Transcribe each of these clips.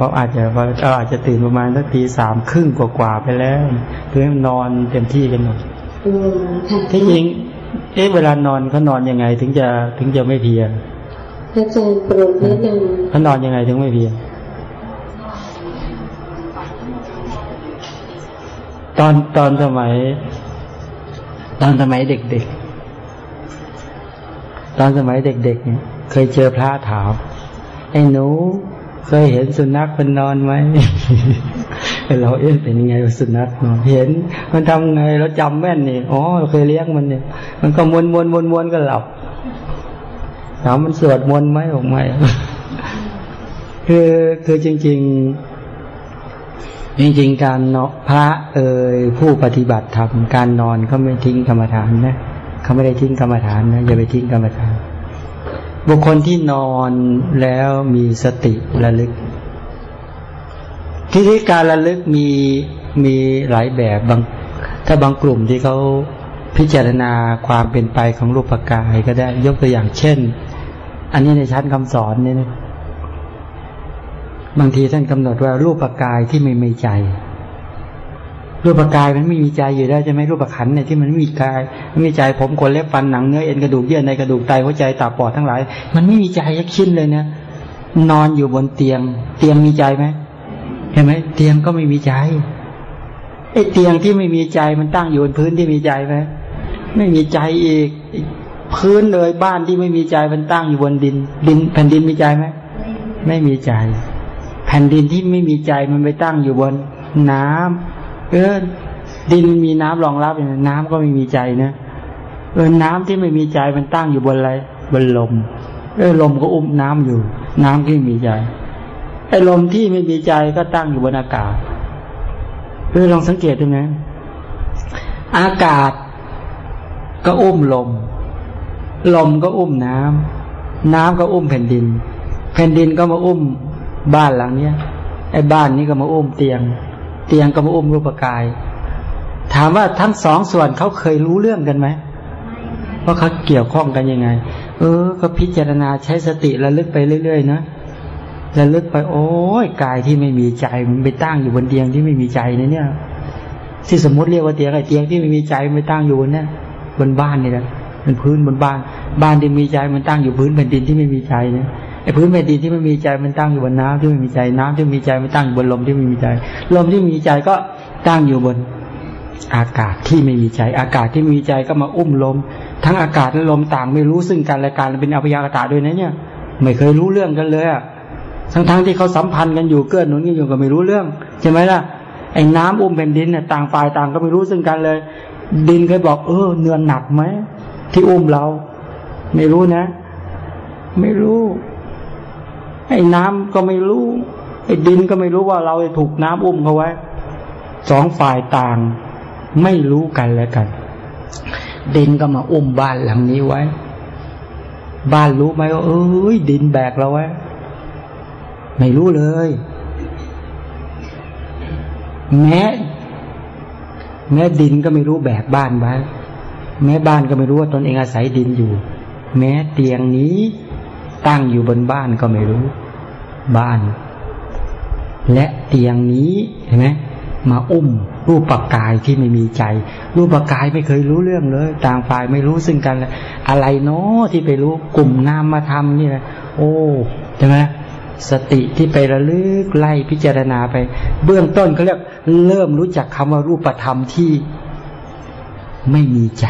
เพราะอาจจะเราอาจจะตื่นประมาณสักตีสามครึ่งกว่าๆไปแล้วเพื่อให้นอนเต็มที่กันหมดที่จริงเอ๊ะเวลานอนเขานอนยังไง ถึงจะถึงจะไม่เพียรอาจารย์โปรดแนะนำเขานอนยังไงถึงไม่เพียรตอนตอนสมัย ตอนสมัยเด็กๆตอนสมัยเด็กๆเนี่ยเคยเจอพระถามไอ้หนู เคยเห็นสุนัขมันนอนไหมเราเอ๊ะเป็นยังไงสุนัขนอนเห็น มันทำไงเราจำแม่นนี่อ๋อเคยเลี้ยงมันเนี่ย มันก็มวนมวนมวนมวนก็หลับถามมันสวดมนต์ไหมออกไหมคือคือจริง ๆ จริง ๆ การเนาะพระเอ่ยผู้ปฏิบัติธรรมการนอนเขาไม่ทิ้งกรรมฐานนะเขาไม่ได้ทิ้งกรรมฐานนะอย่าไปทิ้งกรรมฐาน บุคคลที่นอนแล้วมีสติระลึก ที่ที่การระลึกมีมีหลายแบบบางถ้าบางกลุ่มที่เขาพิจารณาความเป็นไปของรูปกายก็ได้ยกตัวอย่างเช่น อันนี้ในชั้นคำสอนเนี่ยบางทีท่านกำหนดว่ารูปกายที่ไม่มีใจ รูปกายมันไม่มีใจอยู่ได้ใช่ไหมรูปขันเนี่ยที่มันไม่มีกายไม่มีใจผมขนเล็บฟันหนังเนื้อเอ็นกระดูกเยื่อในกระดูกไตหัวใจตาปอดทั้งหลาย มันไม่มีใจยักชิ้นเลยนะนอนอยู่บนเตียง เตียงมีใจไหมเห็นไหมเตียงก็ไม่มีใจไอ้เตียงที่ไม่มีใจมันตั้งอยู่บนพื้นที่มีใจไหมไม่มีใจอีกพื้นเลยบ้านที่ไม่มีใจมันตั้งอยู่บนดิน ดิน แผ่นดินมีใจไหมไม่มีใจ แผ่นดินที่ไม่มีใจมันไปตั้งอยู่บนน้ำ เออ ดินมีน้ำรองรับอย่างน้ำก็ไม่มีใจนะเออน้ำที่ไม่มีใจมันตั้งอยู่บนอะไรบนลม เออลมก็อุ้มน้ำอยู่ น้ำที่มีใจไอ้ลมที่ไม่มีใจก็ตั้งอยู่บนอากาศเออลองสังเกตดูนะอากาศก็อุ้มลม ลมก็อุ้มน้ำน้ำก็อุ้มแผ่นดิน แผ่นดินก็มาอุ้มบ้านหลังเนี้ยไอ้บ้านนี้ก็มาอุ้มเตียง เตียงกับอุ้มรูปกาย ถามว่าทั้งสองส่วนเขาเคยรู้เรื่องกันไหมว่าเขาเกี่ยวข้องกันยังไง เออ ก็พิจารณาใช้สติระลึกไปเรื่อยๆนะระลึกไป โอ้ยกายที่ไม่มีใจ มันไปตั้งอยู่บนเตียงที่ไม่มีใจนะเนี่ย ที่สมมติเรียกว่าเตียงไอ้เตียงที่ไม่มีใจมันไปตั้งอยู่บนเนี่ยบนบ้านนี่แหละบนพื้นบนบ้าน บ้านที่มีใจมันตั้งอยู่พื้นแผ่นดินที่ไม่มีใจเนี่ย ไอ้พื้นแผ่นดินที่ไม่มีใจมันตั้งอยู่บนน้ำที่ไม่มีใจน้ำที่มีใจมันตั้งอยู่บนลมที่ไม่มีใจ ลมที่มีใจก็ตั้งอยู่บนอากาศที่ไม่มีใจ อากาศที่มีใจก็มาอุ้มลม ทั้งอากาศและลมต่างไม่รู้ซึ่งกันและกันเป็นอภิยากตาด้วยนะเนี่ย ไม่เคยรู้เรื่องกันเลยอะทั้งทั้งที่เขาสัมพันธ์กันอยู่เกื้อหนุนกันอยู่ก็ไม่รู้เรื่องใช่ไหมล่ะไอ้น้ำอุ้มแผ่นดินเนี่ยต่างฝ่ายต่างก็ไม่รู้ซึ่งกันเลย ดินเคยบอก เออเนื้อหนักไหมที่อุ้มเรา ไม่รู้นะ ไม่รู้ ไอ้น้ำก็ไม่รู้ ไอ้ดินก็ไม่รู้ว่าเราถูกน้ำอุ้มเขาไว้สองฝ่ายต่าง ไม่รู้กันแล้วกัน ดินก็มาอุ้มบ้านหลังนี้ไว้ บ้านรู้ไหมว่าเอ้ยดินแบกเราไว้ไม่รู้เลย แม้แม้ดินก็ไม่รู้แบกบ้านไว้ แม้บ้านก็ไม่รู้ว่าตนเองอาศัยดินอยู่ แม้เตียงนี้ ตั้งอยู่บนบ้านก็ไม่รู้ บ้าน และเตียงนี้เห็นไหมมาอุ้ม รูปปกายที่ไม่มีใจ รูปปกายไม่เคยรู้เรื่องเลย ต่างฝ่ายไม่รู้ซึ่งกันอะไรเนาะที่ไปรู้กลุ่มนามมาทำนี่แหละโอ้ใช่ไหมสติที่ไประลึกไล่พิจารณาไป เบื้องต้นเขาเรียกเริ่มรู้จักคำว่ารูปธรรมที่ไม่มีใจ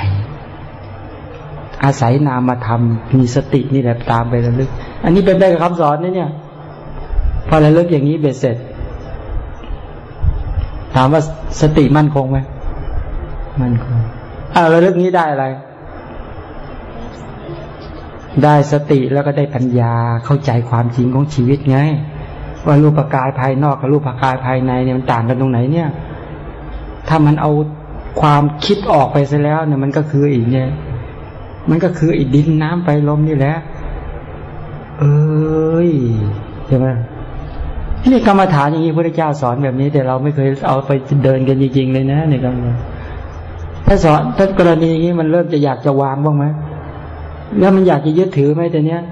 อาศัยนามธรรมมีสตินี่แหละตามไประลึก อันนี้เป็นได้กับคำสอนนะเนี่ย พอระลึกอย่างนี้เบ็ดเสร็จ ถามว่าสติมั่นคงไหมมั่นคงอ่าระลึกนี้ได้อะไร ได้สติแล้วก็ได้ปัญญาเข้าใจความจริงของชีวิตไงว่ารูปกายภายนอกกับรูปกายภายในเนี่ยมันต่างกันตรงไหนเนี่ย ถ้ามันเอาความคิดออกไปซะแล้วเนี่ยมันก็คืออีกเนี่ย มันก็คืออ้ดินน้ำไฟลมนี่แหละ เอ้ยใช่ไหมนี่กรรมฐานอย่างนี้พระเจ้าสอนแบบนี้ แต่เราไม่เคยเอาไปเดินกันจริงๆเลยนะในกรรมถ้าสอนถ้ากรณีอย่างนี้มันเริ่มจะอยากจะวางบ้างไหมแล้วมันอยากจะยึดถือไหมแต่เนี้ย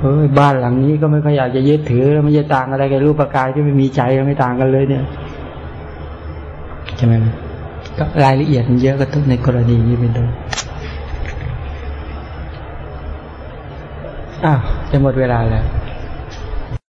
เฮ้ยบ้านหลังนี้ก็ไม่ค่อยอยากจะยึดถือแล้วมันจะต่างอะไรกับรูปกายที่ไม่มีใจก็ไม่ต่างกันเลย เนี่ยใช่ไหมก็รายละเอียดมันเยอะก็ทุกในกรณีนี้เป็นต้น อ้าวจะหมดเวลาแล้ว